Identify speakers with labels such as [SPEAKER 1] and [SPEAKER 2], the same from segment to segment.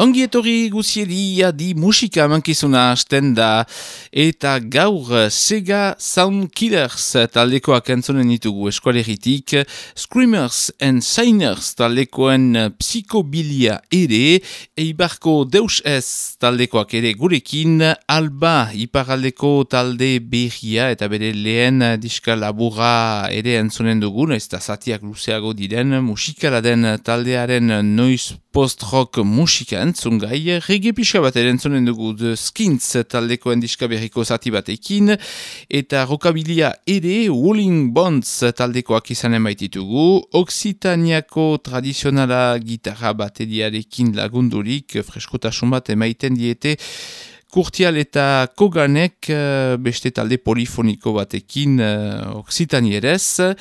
[SPEAKER 1] Ongi etorri guzieria di musika mankizuna hasten da. Eta gaur Sega Sound Killers taldekoak entzonen ditugu eskualeritik Screamers and Signers taldekoen psikobilia ere. Eibarko Deus Ez taldekoak ere gurekin. Alba iparaldeko talde berria eta bere lehen diska labura ere entzonen dugu ez da zatiak luzeago diren musikala den taldearen noiz post-rock musika entzun gai, rege pixka bat erentzunen dugu The Skins taldeko endiska berriko zati batekin, eta rokabilia ere Walling Bonds taldekoak izanen baititugu, Oksitaniako tradizionala gitarra bateriarekin lagundurik, freskotasun bat emaiten diete, Kurtial eta Koganek beste talde polifoniko batekin uh, Oksitanierez,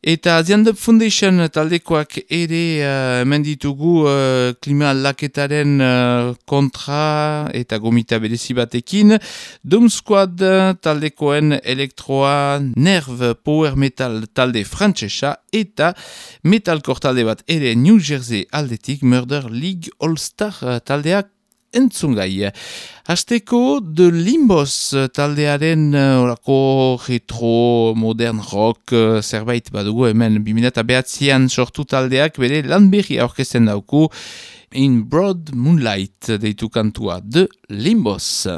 [SPEAKER 1] Eta The End Foundation taldekoak ere uh, menditugu uh, klima aldaketaren uh, kontra eta gomita berezi batekin. Doom Squad taldekoen elektroa nerv power metal talde frantsesa eta metalcore talde bat ere New Jersey aldetik Murder League All Star taldeak entzungai. Hasteko de Limbos taldearen uh, orako retro, modern rock uh, zerbait badugu hemen bimina behatzean sortu taldeak bere lan berri aurkezen dauku In Broad Moonlight deitu kantua de Limbos.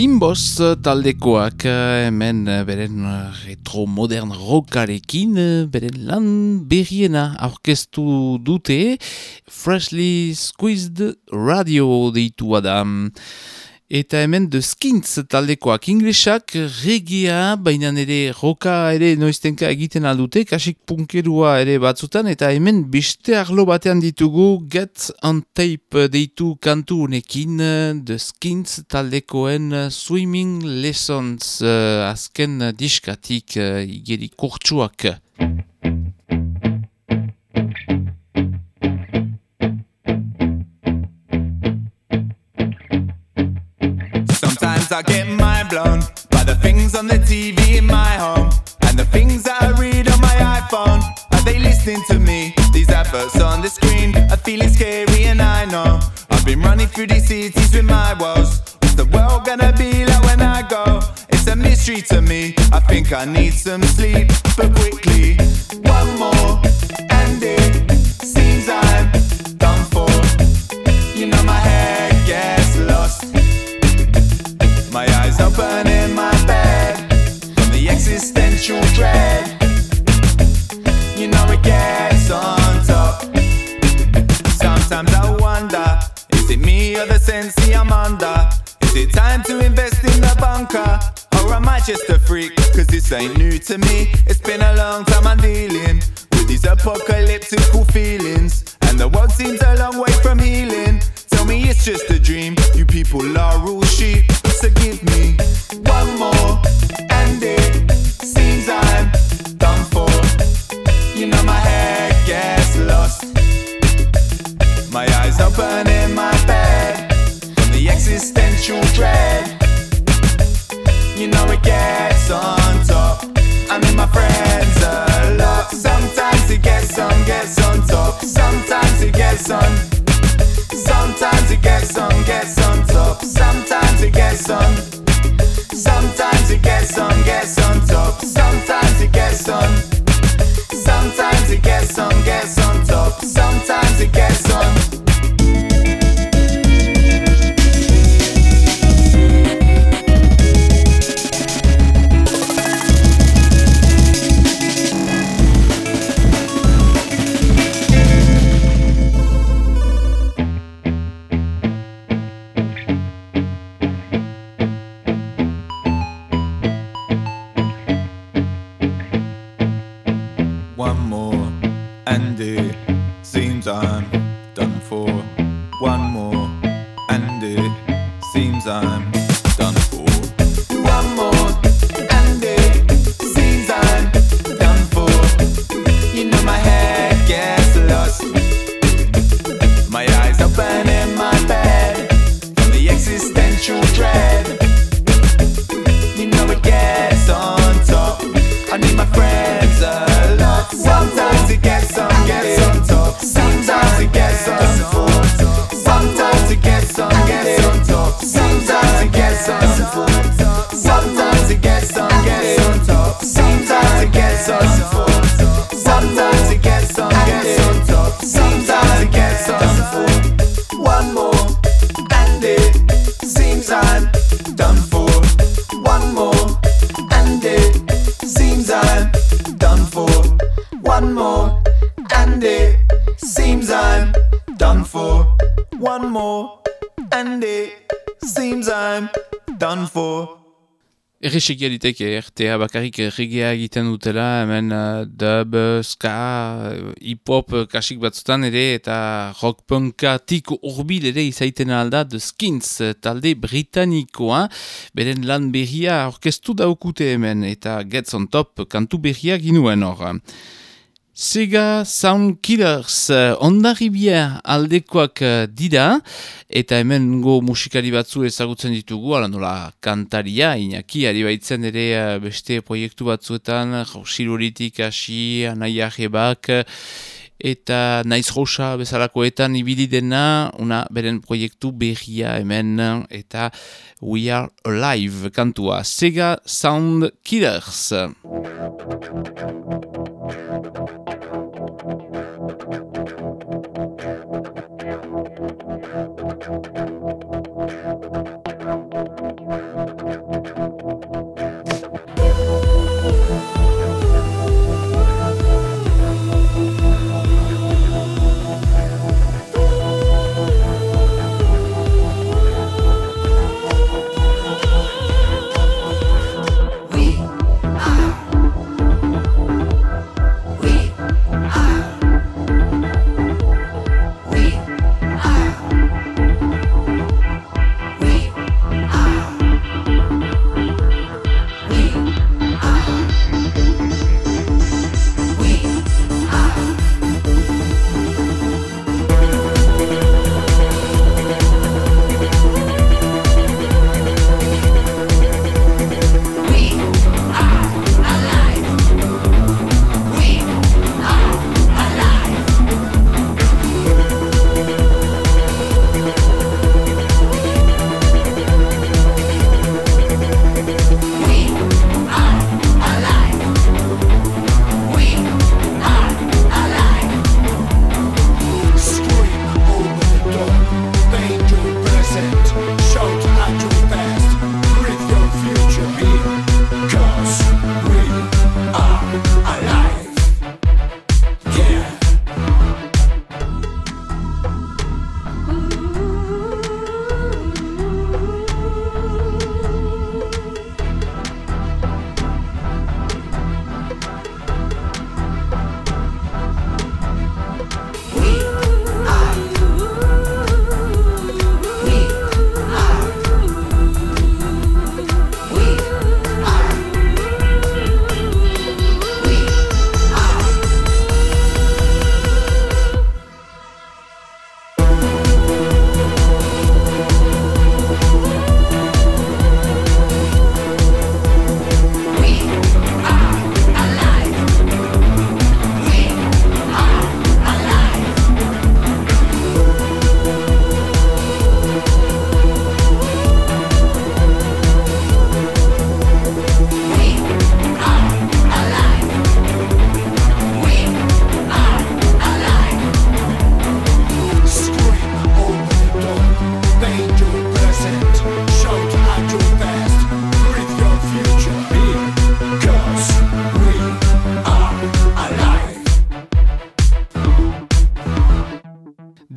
[SPEAKER 1] Limbos taldekoak hemen beren retro modern rockarekin beren lan berriena aurkeztu dute Freshly Squeezed Radio deitu adam. Eta hemen The Skins taldekoak inglesak regia, baina ere roka ere noiztenka egiten aldute, kasik punkerua ere batzutan, eta hemen beste arlo batean ditugu Get on Tape deitu kantu unekin The Skins taldekoen Swimming Lessons uh, azken diskatik uh, igeri kurtsuak.
[SPEAKER 2] I get mind blown by the things on the TV in my home and the things that I read on my iPhone. Are they listening to me? These adverts on the screen are feeling scary, and I know I've been running through these cities with my woes. What's the world gonna be like when I go? It's a mystery to me. I think I need some sleep, but quickly, it time to invest in a bunker? Or am I just a freak? Cause this ain't new to me. It's been a long time I'm dealing with these apocalyptic feelings.
[SPEAKER 1] Errexegia diteke, ertea bakarrik regea egiten dutela, hemen uh, dub, ska, uh, hip-hop uh, kasik batzutan ere, eta rock punkatik urbil ere izaiten alda, The Skins, talde britanikoa, beren lan berria orkestu daukute hemen, eta Gets on Top kantu berria ginuen hor. Sega Sound Killers uh, ondarribia aldekoak uh, dira, eta hemen go musikari batzu ezagutzen ditugu, ala nola kantaria, inaki, ari baitzen ere uh, beste proiektu batzuetan, jausiruritik hasi, anaia jebak, eta naiz rosa bezalakoetan ibili dena, una beren proiektu berria hemen, eta We Are Alive kantua. Sega Sound Killers.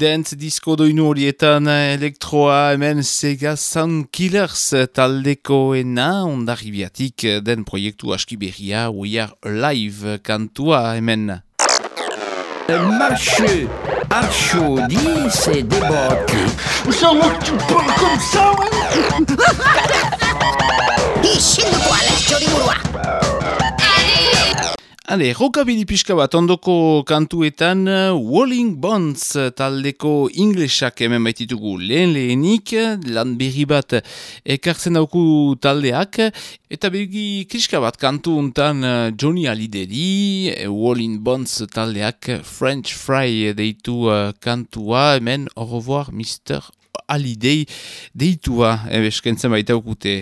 [SPEAKER 3] Dance disko doinu horietan elektroa hemen Sega Sound Killers taldekoena ondarribiatik den proiektu aski berria We Are Alive kantua hemen.
[SPEAKER 4] Marche, Archaudi, c'est.
[SPEAKER 5] Ça va, tu parles comme ça.
[SPEAKER 3] Ale, rokabili pixka bat ondoko kantuetan Walling Bonds taldeko inglesak hemen baititugu lehen lehenik, lan berri bat ekartzen dauku taldeak, eta begi kriska bat kantu untan Johnny Halideri, Walling Bonds taldeak French Fry deitu kantua, hemen au revoir Mr. Halidei deitua, ebeskentzen baita ukute.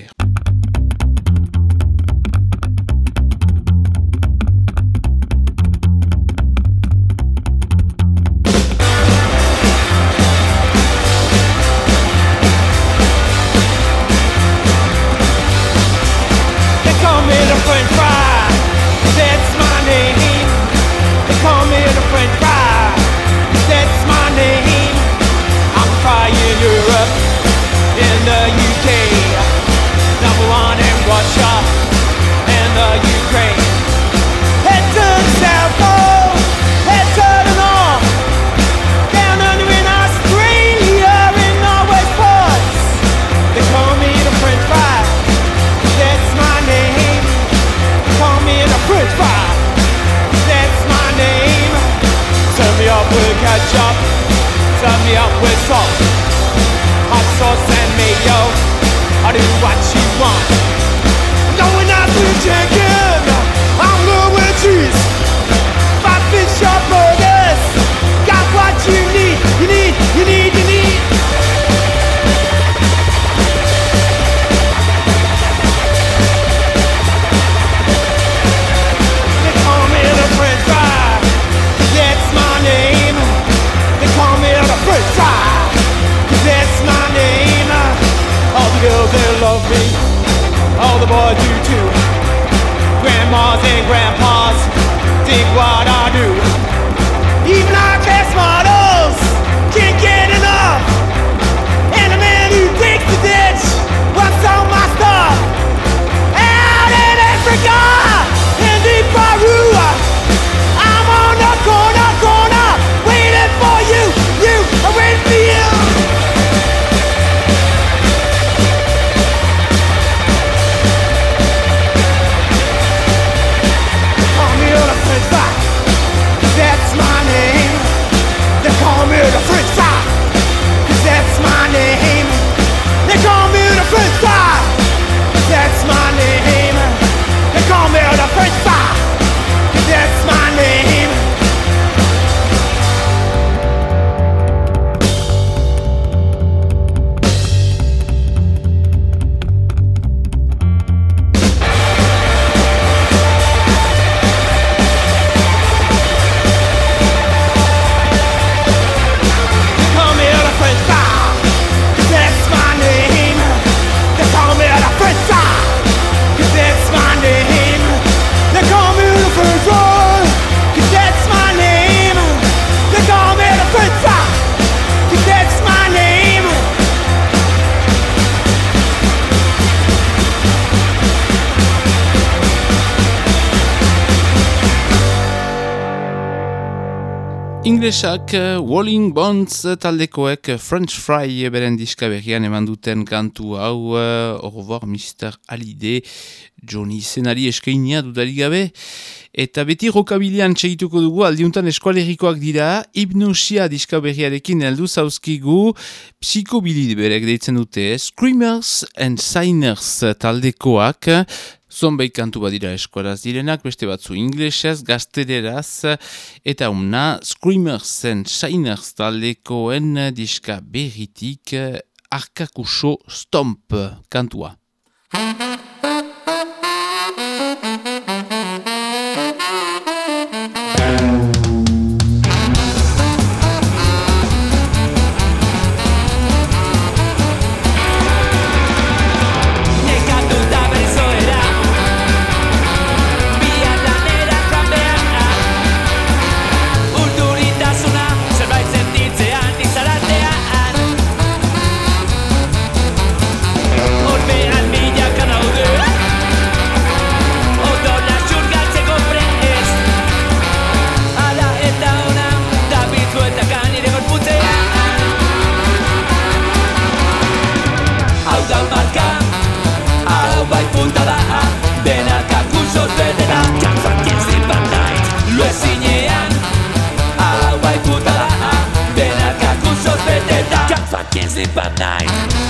[SPEAKER 3] Inglesak uh, Walling Bonds taldekoek French Fry beren diska berrian eman duten kantu hau uh, Au revoir Mr. Halide Johnny Zenari eskainia dudari gabe eta beti rokabilian txegituko dugu aldiuntan eskualerikoak dira hipnosia diska berriarekin heldu zauzkigu psikobilide berek deitzen dute Screamers and Signers taldekoak Zonbait kantu badira eskualaz direnak, beste batzu inglesez, gaztereraz, eta umna Screamers and Shiners taldekoen diska berritik Arkakuso Stomp kantua.
[SPEAKER 6] nire gorputzea. Hau da marka, hau bai punta da. Benarka kusos betena Jackson kiss it bad Lo ezinean, hau bai punta da. Benarka kusos betena Jackson kiss it
[SPEAKER 7] bad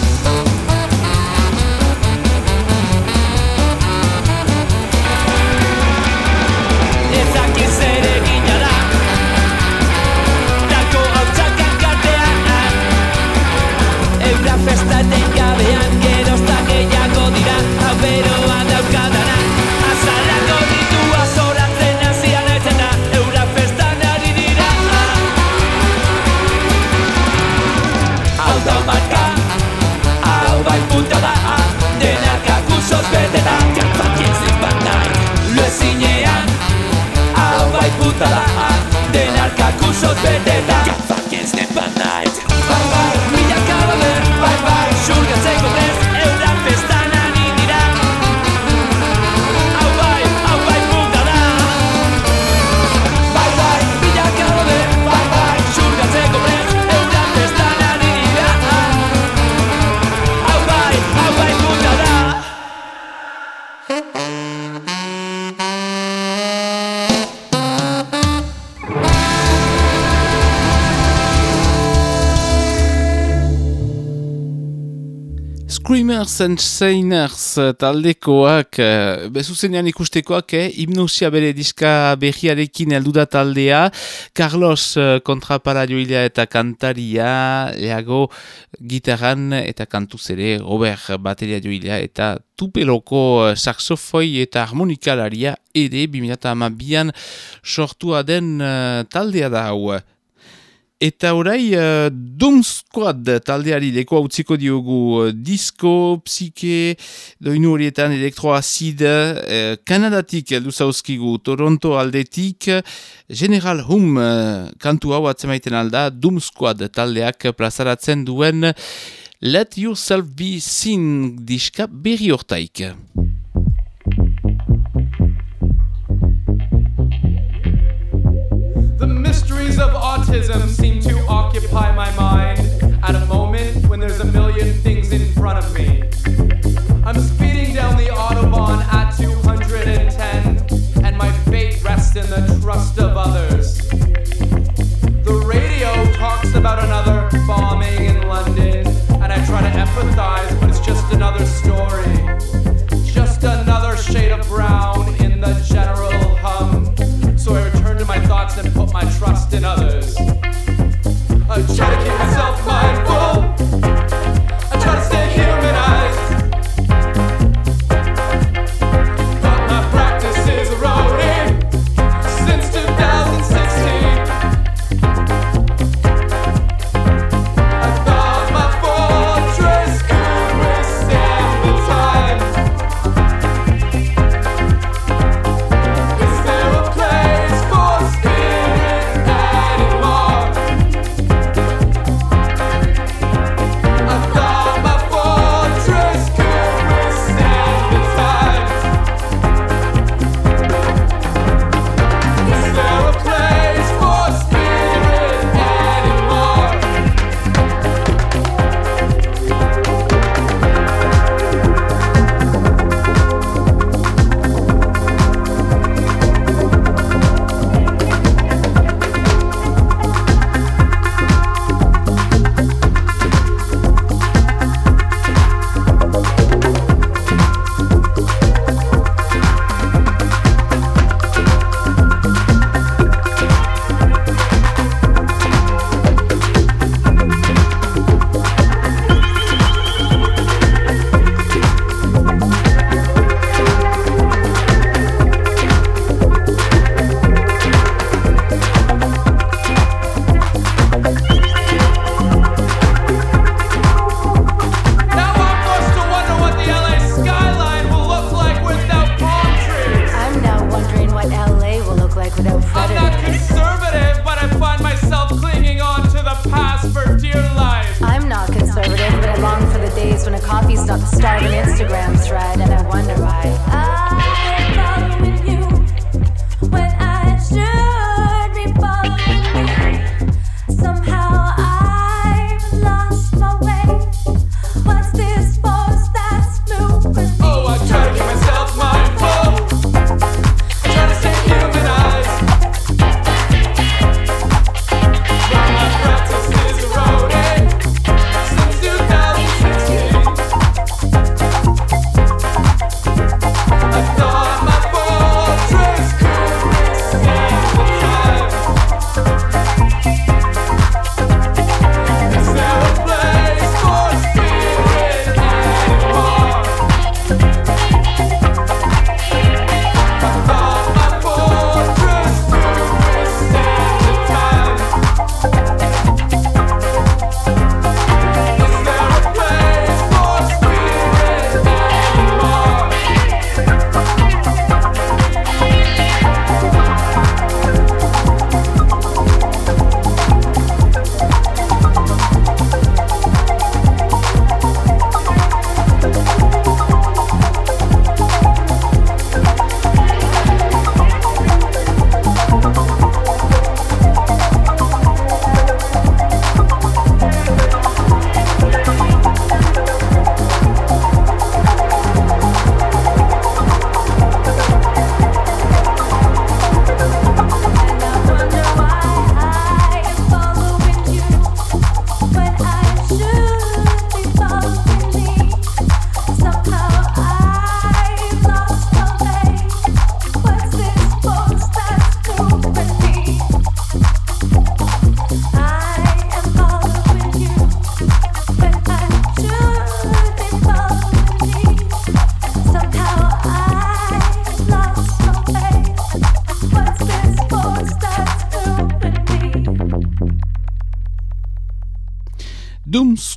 [SPEAKER 7] And Sainers taldekoak, eh, bezuzenean ikustekoak, eh, hipnosia bere diska berriarekin heldu da taldea, Carlos eh, kontrapara joilea eta kantaria, leago gitarran eta kantuz ere, Robert bateria joilea eta tupeloko eh, saxofoi eta harmonikalaria ere 2008an sortua den eh, taldea da hau. Eta orai, uh, Doom Squad taldeari leko utziko diogu uh, disco, psike, doinu horietan elektroazid, uh, Kanadatik heldu zauzkigu, Toronto aldetik, General Hum uh, kantu hau atzemaiten alda, Doom Squad taldeak plazaratzen duen Let Yourself Be Seen diska berri hortaik.
[SPEAKER 8] Autism seem to occupy my mind at a moment when there's a million things in front of me. I'm speeding down the Autobahn at 210, and my fate rests in the trust of others. The radio talks about another bombing in London, and I try to empathize, but it's just another story. Just another shade of brown in the general hum. So I return to my thoughts and my trust in others. I try to keep myself mindful.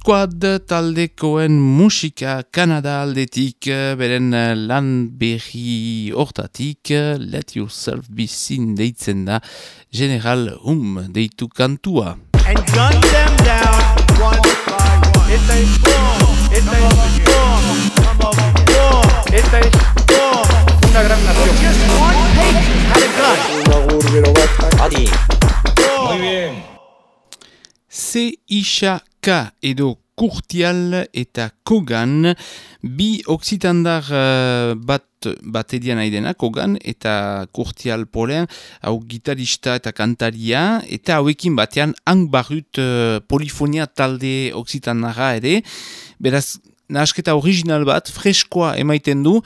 [SPEAKER 1] Squad taldekoen musika Kanada aldetik, eh, beren eh, lan berri hortatik, eh, Let Yourself Be Seen deitzen da, General Hum deitu kantua.
[SPEAKER 9] and gun them down one by one. Boom, boom, esta es boom. Una gran nación. Just one patient had a gun. Muy bien.
[SPEAKER 1] Se Isha K edo Kurtial eta Kogan, bi oksitandar uh, bat batedian aidena, Kogan eta Kurtial polen, hau gitarista eta kantaria, eta hauekin batean hang barut uh, polifonia talde oksitandara ere, beraz, nahasketa original bat, freskoa emaiten du,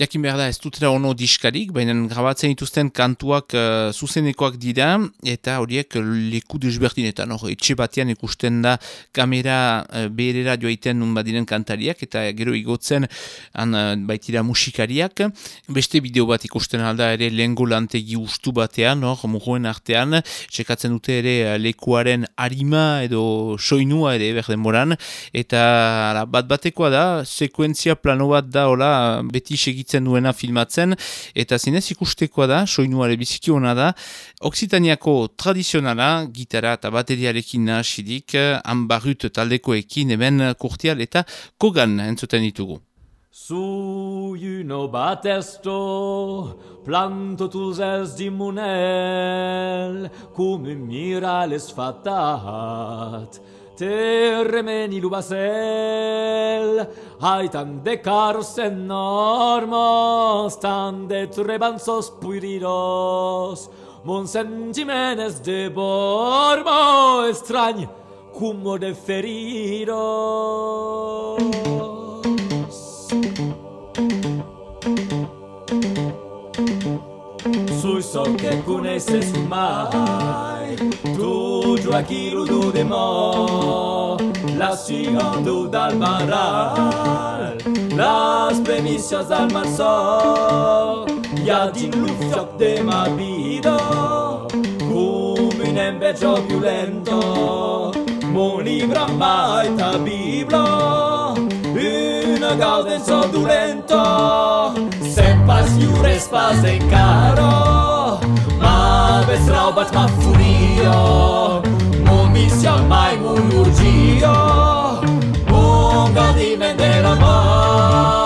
[SPEAKER 1] jakin behar da ez dutera ono diskarik, baina grabatzen dituzten kantuak uh, zuzenekoak dira, eta horiek leku desberdinetan, hor, etxe batean ikusten da kamera uh, beherera joaiten nun badiren kantariak, eta gero igotzen han uh, baitira musikariak, beste bideo bat ikusten alda ere lehengo lantegi ustu batean, hor, muguen artean, txekatzen dute ere lekuaren harima edo soinua ere berdenboran, eta ala, bat batekoa da, sekuentzia plano bat da, hola, beti segitzen duena filmatzen, eta zinez ikustekoa da, soinuare biziki hona da, Oksitaniako tradizionala, gitara eta bateriarekin nahasidik, hanbarrut taldekoekin hemen kurtial eta kogan entzuten ditugu.
[SPEAKER 10] Zujuno bat esto, plantotuz ez dimunel, cum mirales fatat, termeni lubasel aitan de carsen normos tan de trebanzos puiriros mon gimenes de bormo estrañ cum de feriros. sui sol che cunesse su mai. Tu giochi ludo de mo la sigando dal baral las premisas dal marso ja din luft de ma vida come un embeggio più lento moni libro ta biblo mia gaudenzo dolento Sempas iures pas en caro. Ma ves raubat ma furio. Momis jam mai mun urgio
[SPEAKER 9] Bunga dimendera mai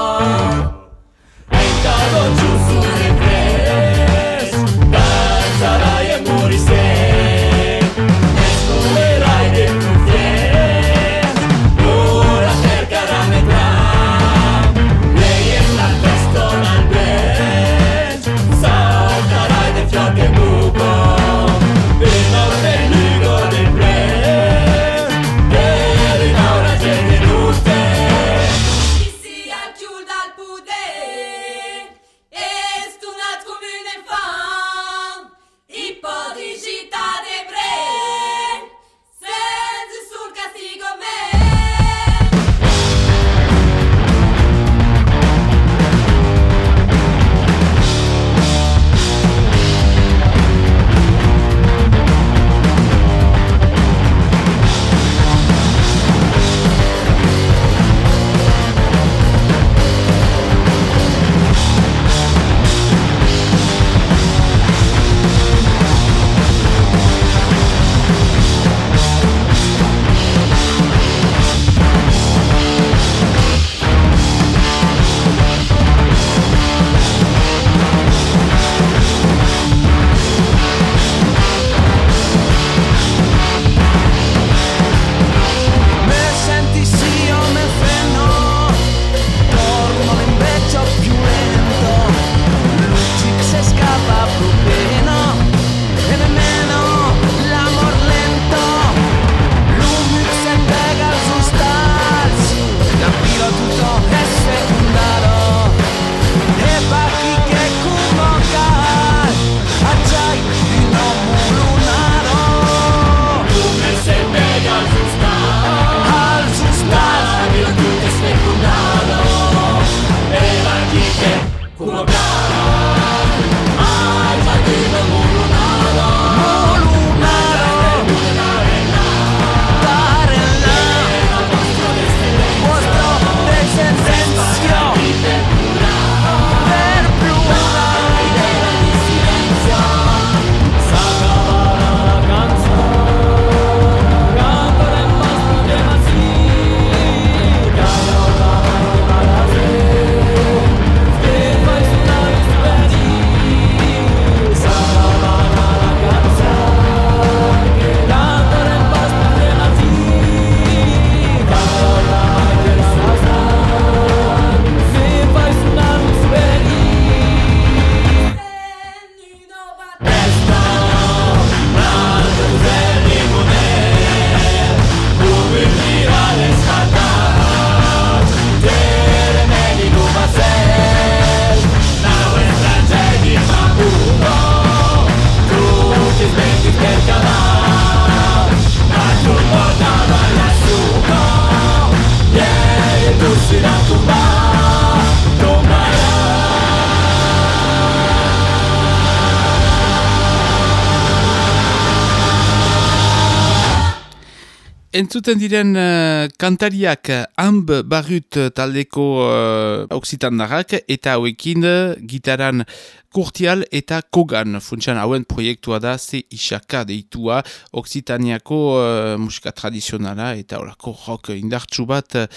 [SPEAKER 11] Entzuten diren uh, kantariak amb barut taldeko uh, oksitandarrak eta hauekin uh, gitaran kurtial eta kogan. Funtsan hauen proiektua da ze isaka deitua oksitaniako uh, musika tradizionala eta horako rock indartsu bat uh,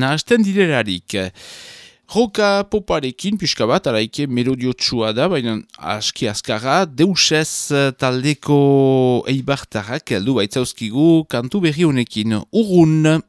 [SPEAKER 11] nahazten direlarik. Roka poparekin, pixka bat, araike melodiotsua da, baina aski azkarra, deusez taldeko eibartarrak, heldu baitzauzkigu, kantu berri honekin, urrun!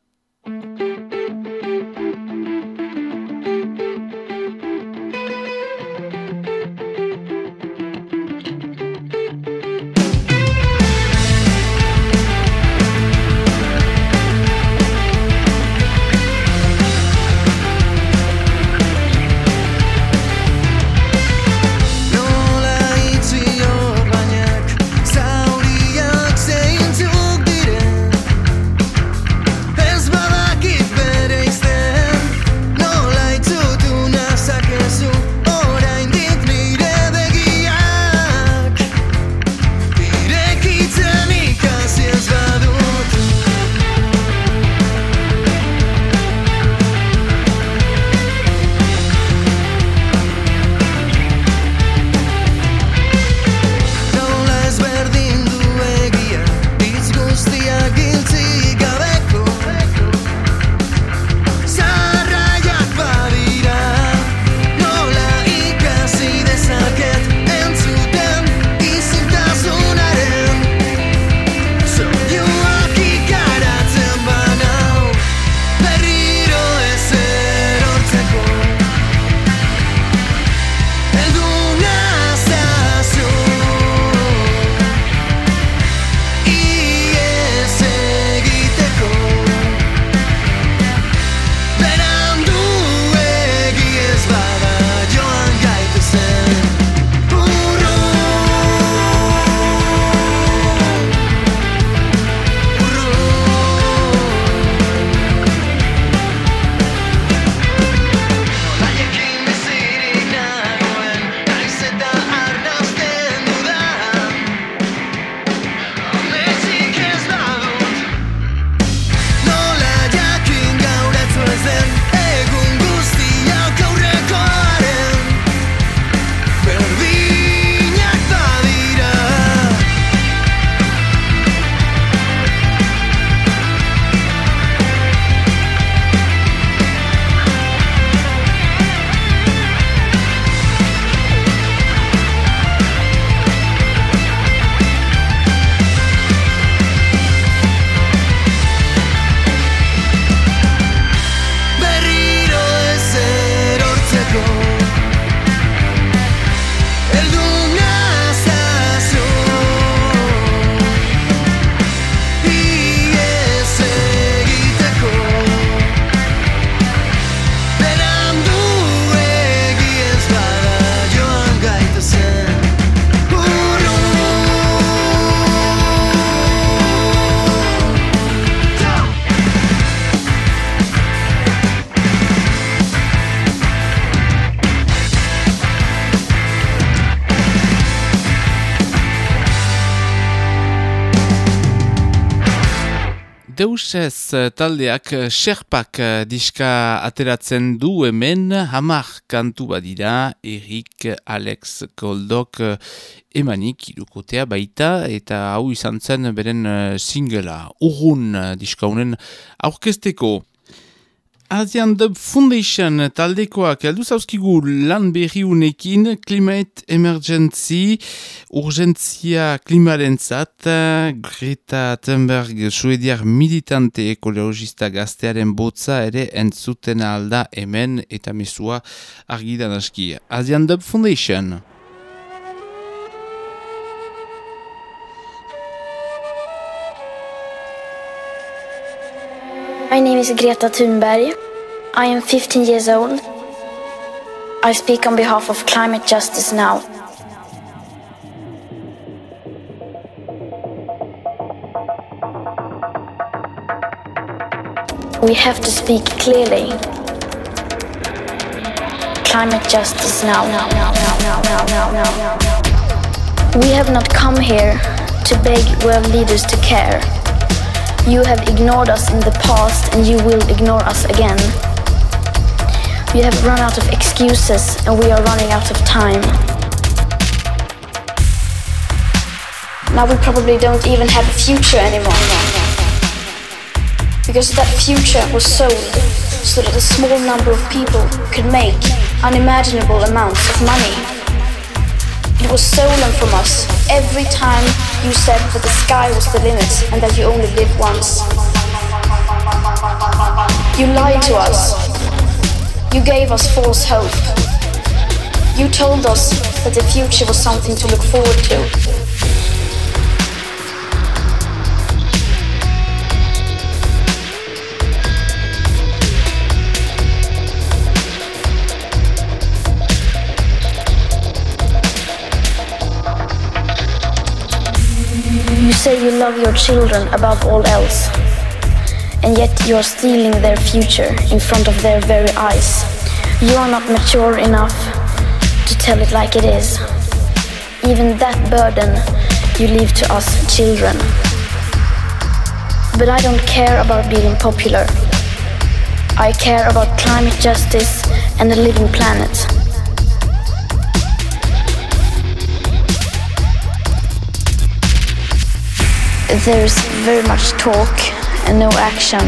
[SPEAKER 11] Deusez taldeak eh, Sherpak eh, diska ateratzen du hemen. Hamar kantu badira Erik Alex Goldok eh, emanik irukotea baita eta hau izan zen beren eh, singela urrun eh, diska Asian Dub Foundation taldekoak heldu zauzkigu lan berri unekin Climate Emergency urgentzia klimaren zat Greta Thunberg suediar militante ekologista gaztearen botza ere entzuten alda hemen eta mesua argidan aski. Asian Dub Foundation
[SPEAKER 12] My name is Greta Thunberg. I am 15 years old. I speak on behalf of climate justice now. We have to speak clearly. Climate justice now. We have not come here to beg world leaders to care. You have ignored us in the past and you will ignore us again. We have run out of excuses and we are running out of time. Now we probably don't even have a future anymore. Because that future was sold so that a small number of people could make unimaginable amounts of money. It was stolen from us every time you said that the sky was the limit and that you only live once. You lied to us. You gave us false hope. You told us that the future was something to look forward to. You say you love your children above all else, and yet you are stealing their future in front of their very eyes. You are not mature enough to tell it like it is. Even that burden you leave to us children. But I don't care about being popular. I care about climate justice and a living planet. There's very much talk and no action.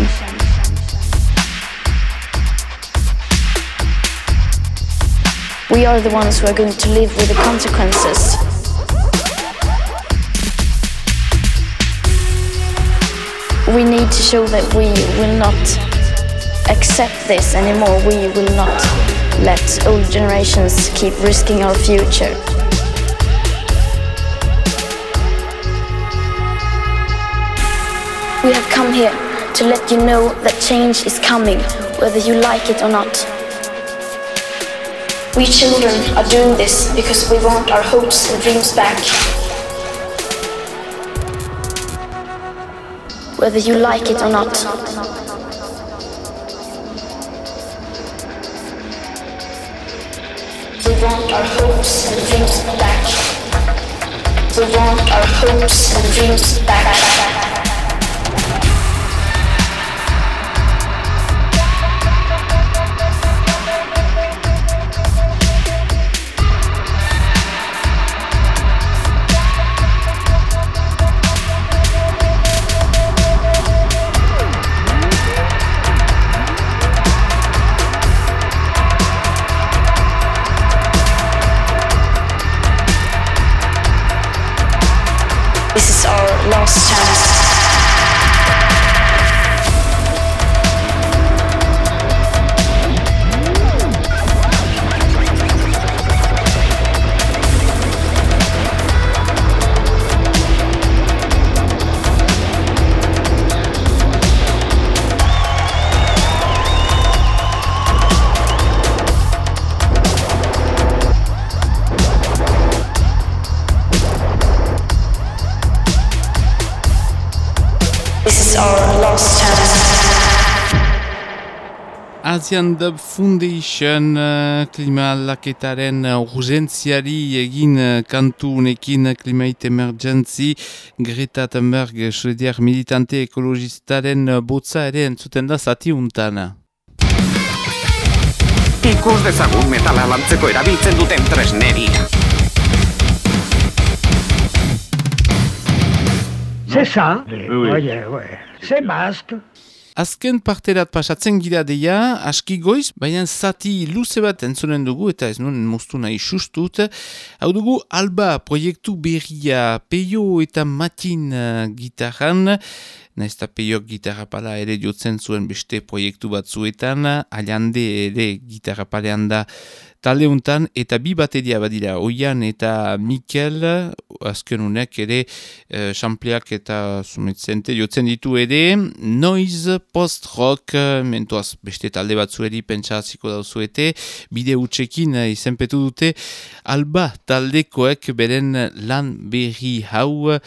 [SPEAKER 12] We are the ones who are going to live with the consequences. We need to show that we will not accept this anymore. We will not let old generations keep risking our future. We have come here to let you know that change is coming, whether you like it or not. We children are doing this because we want our hopes and dreams back. Whether you like it or not. We want our hopes and dreams back. We want our hopes and dreams back.
[SPEAKER 1] Asian Dub Foundation uh, klima aldaketaren uh, urgentziari egin uh, kantu unekin Climate Emergency Greta Thunberg suediar militante ekologistaren botza ere entzuten da zati untana.
[SPEAKER 13] Ikus dezagun metala lantzeko erabiltzen duten tresneria.
[SPEAKER 3] C'est ça Oye, ouais. C'est masque.
[SPEAKER 1] Azken parterat pasatzen gira deia, aski goiz, baina zati luze bat entzunen dugu eta ez nuen moztu nahi sustut. Hau dugu Alba proiektu berria Peio eta Matin uh, gitarran, naiz eta Peiok gitarra pala ere jotzen zuen beste proiektu batzuetan, aliande ere gitarra palean da talde untan, eta bi bateria badira, Oian eta Mikel, azken unek ere, eh, xampleak eta sumetzente jotzen ditu ere, noise post-rock, eh, mentuaz beste talde batzueri pentsaziko dauzuete, bide utxekin eh, izenpetu dute, alba taldekoek beren lan berri hau,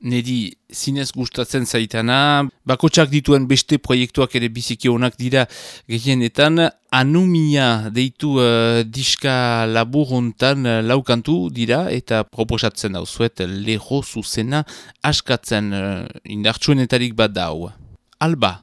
[SPEAKER 1] niri zinez gustatzen zaitana, bakotsak dituen beste proiektuak ere biziki onak dira gehienetan, anumia deitu uh, diska laburuntan uh, laukantu dira eta proposatzen hau zuet leho zuzena askatzen uh, indartsuenetarik bat dau. Alba.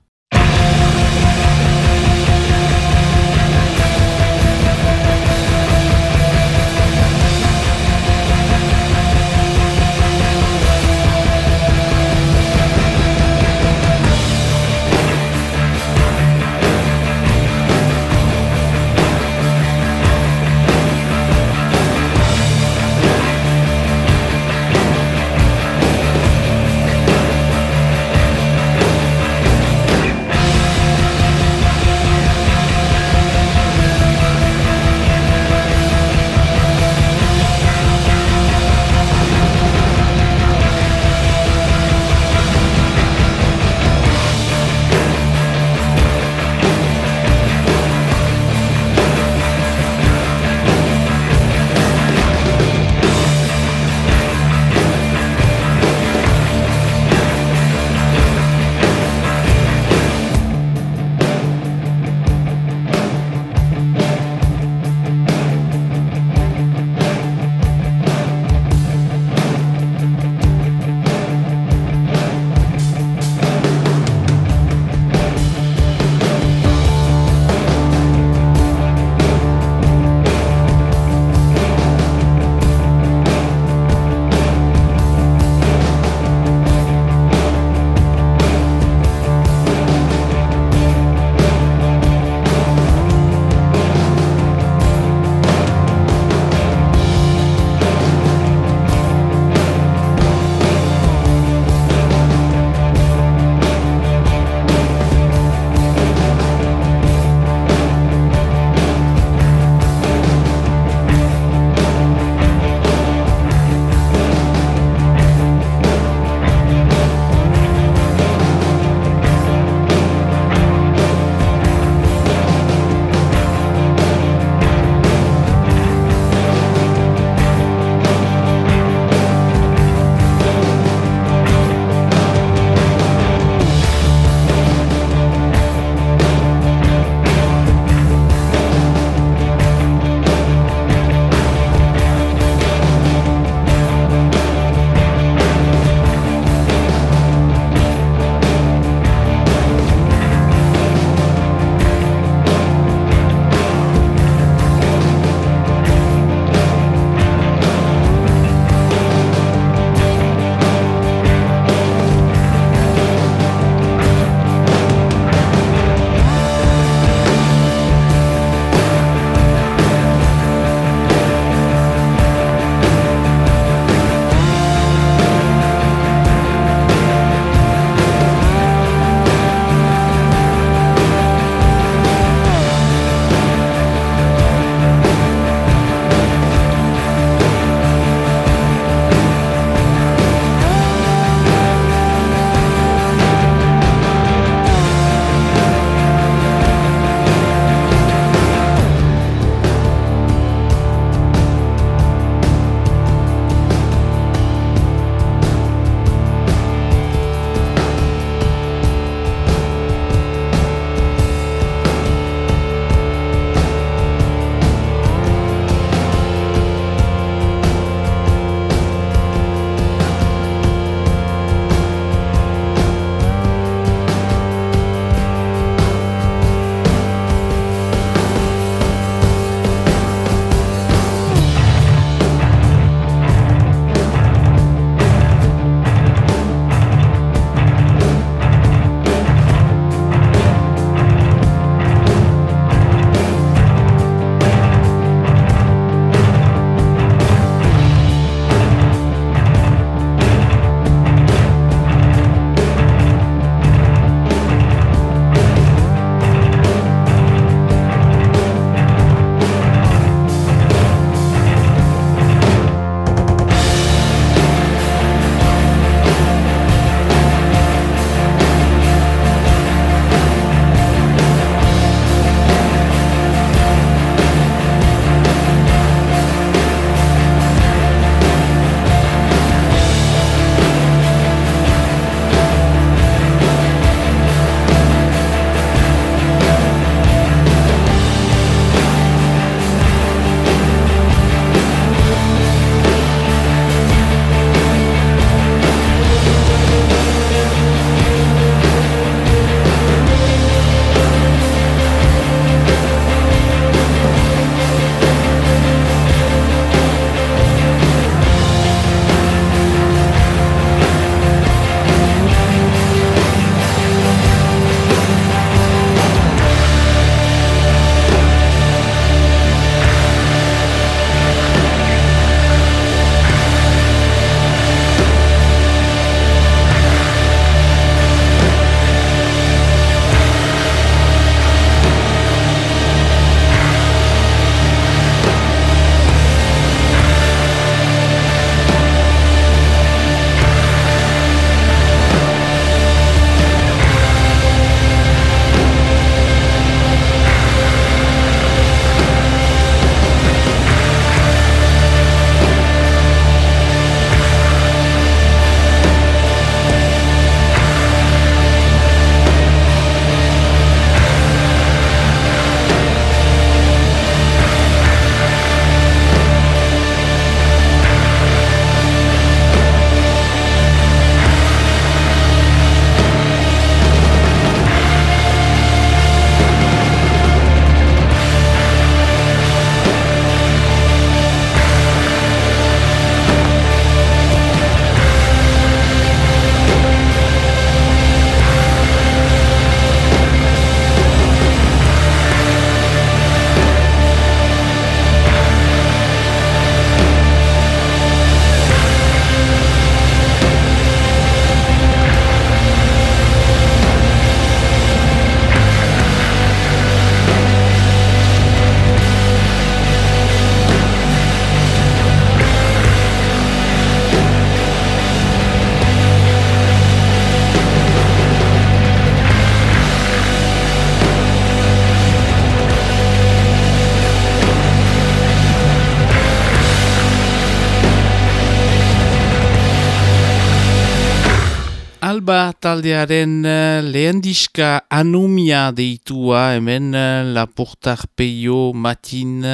[SPEAKER 1] Elba taldearen eh, lehen diska anumia deitua hemen eh, Laportar Peio Matin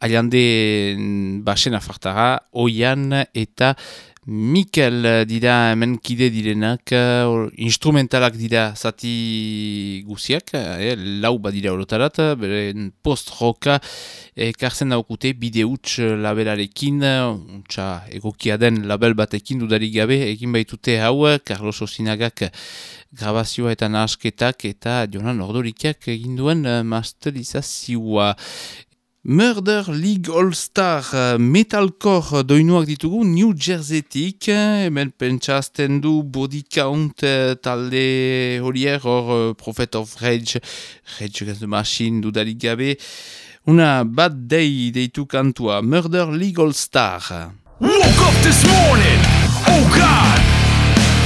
[SPEAKER 1] aliande mm, basen afartara Oian eta Mikel dira hemen kide direnak, uh, instrumentalak dira zati guziak, eh, lau badira orotarat, bere post-roka ekartzen daukute bide huts labelarekin, untsa egokia den label batekin dudarik gabe, egin baitute hau, Carlos Osinagak grabazioa eta nahasketak eta Jonan Ordorikak egin duen masterizazioa. Murder League All-Star uh, Metalcore doinuak ditugu New Jerseytik, hemen pentsazten du Body Count talde horier, hor Prophet of Rage, Rage Against the Machine dudarik gabe, una bad day deitu kantua, Murder League All-Star.
[SPEAKER 5] Woke up this morning, oh God!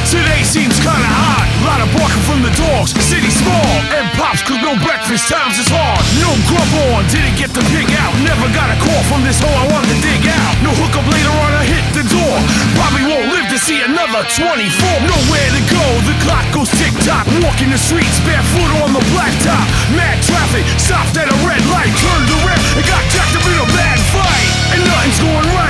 [SPEAKER 5] Today seems kinda hot. Lot of barking from the dogs. City small and pops cook no breakfast. Times is hard. No grub on. Didn't get the pig out. Never got a call from this hoe I wanted to dig out. No hookup later on. I hit the door. Probably won't live to see another 24. Nowhere to go. The clock goes tick tock. Walking the streets barefoot on the blacktop. Mad traffic. Stopped at a red light. Turned around and got jacked up in a bad fight. And nothing's going right.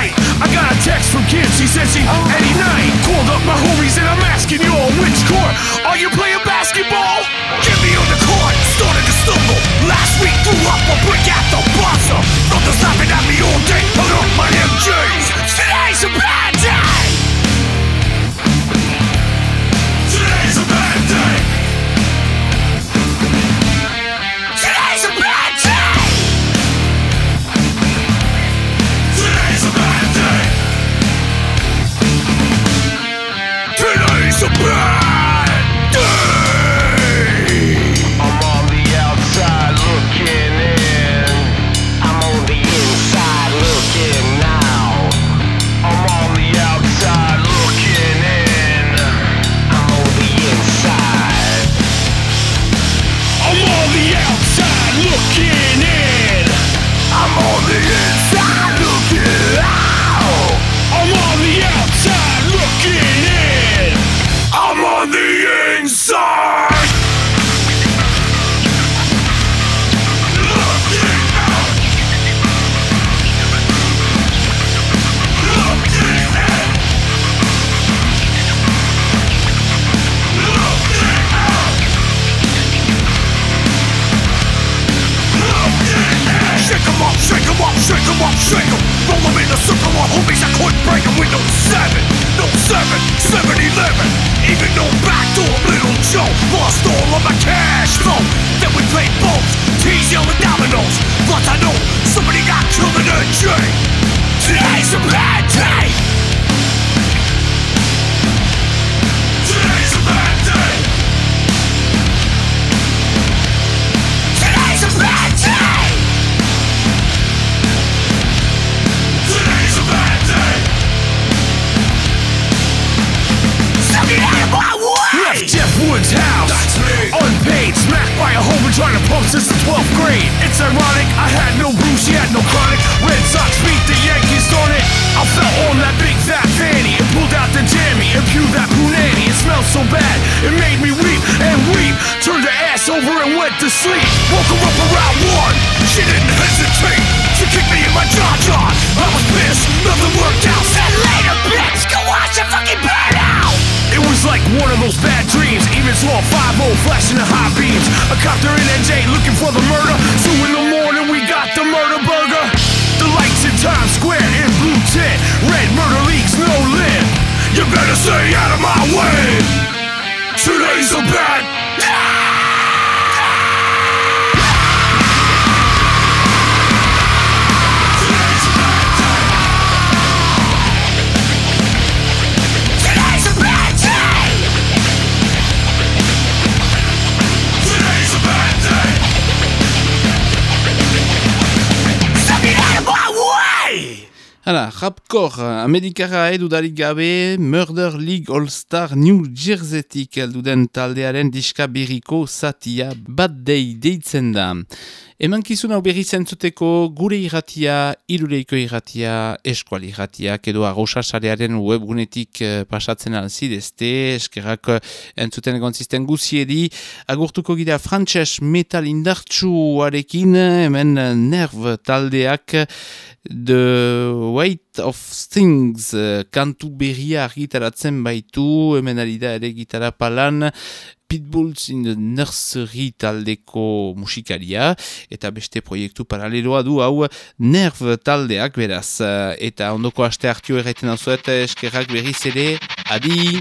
[SPEAKER 5] She didn't hesitate. She kicked me in my jaw jaw. I was pissed, nothing worked out. Said later, bitch, go watch your fucking burnout. It was like one of those bad dreams. Even saw a 5 flashing the high beams. A copter in NJ looking for the murder. Two in the morning, we got the murder burger. The lights in Times Square in blue tint. Red murder leaks, no lid. You better stay out of my way. Today's a bad.
[SPEAKER 1] Hala, rapkor, amerikara edudarik gabe, Murder League All-Star New Jerseytik alduden taldearen diska berriko zatia Bad Day deitzen da. Eman kizun hau berri zentzuteko gure irratia, iruleiko irratia, eskual irratia, edo arrosa sarearen webgunetik uh, pasatzen alzidezte, eskerrak uh, entzuten egon zisten guziedi, agurtuko gira frantxez metal indartsuarekin, hemen nerv taldeak, The Weight of Things uh, kantu berria argitaratzen baitu, hemen ari da ere gitara palan, Pitbulls in the Nursery taldeko musikaria, eta beste proiektu paraleloa du hau Nerv taldeak beraz. Eta ondoko aste hartio erraiten hau eskerrak berriz ere,
[SPEAKER 5] adi!